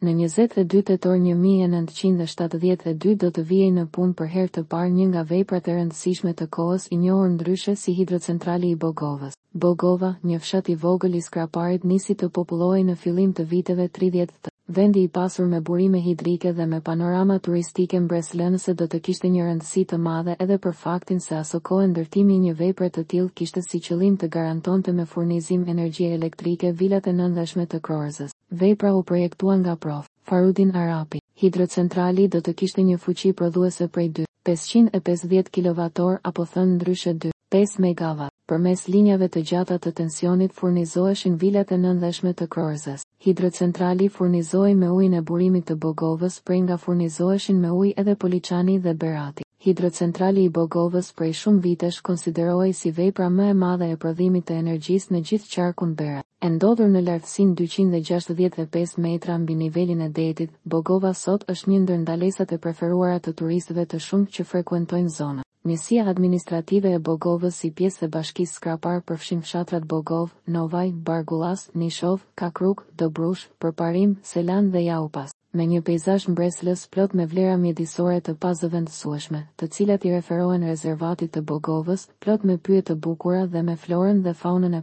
Në njëzet e dy tetor një mijë e nëntëqind e shtatëdhjetë e dy do të vihej në punë për herë të parë një nga veprat e rëndësishme të kohës i njohur ndryshe si hidrocentrali i Bogovës. Bogova, një fshat i vogël i Skraparit nisi të popullohej në fillim të viteve tridhjetë të. Vendi i pasur me burime hidrike dhe me panorama turistike mbresëlënëse do të kishte një rëndësi të madhe edhe për faktin se asokohe ndërtimi i një vepre të tillë kishte si qëllim të garantonte me furnizim energjie elektrike vilat e nëndheshme të Krorëzës. Vepra u projektua nga prof. Farudin Arapi. Hidrocentrali do të kishte një fuqi prodhuese prej dy, pesëqind e pesëdhjetë kilovat orë apo thënë ndryshe dy, pesë megavat. Përmes linjave të gjata të tensionit furnizoheshin vilat e nëndheshme të Krorëzës. Hidrocentrali furnizohej me ujin e burimit të Bogovës prej nga furnizoheshin me ujë edhe Poliçani dhe Berati. Hidrocentrali i Bogovës prej shumë vitesh konsiderohej si vepra më e madhe e prodhimit të energjisë në gjithë qarkun Berat. E ndodhur në lartësinë dyqind e gjashtëdhjetë e pesë metra mbi nivelin e detit, Bogova sot është një ndër ndalesat e preferuara të turistëve të shumtë që frekuentojnë zonën. Njësia administrative e Bogovës si pjesë e bashkisë Skrapar përfshin fshatrat Bogovë, Novaj, Bargullas, Nishovë, Kakruk, Dobrush, Përparim, Selan dhe Jaupas. me një peizazh mbresëlënës plot me vlera mjedisore të pazëvendësueshme, të cilat i referohen rezervatit të Bogovës, plot me pyje të bukura dhe me florën dhe faunën e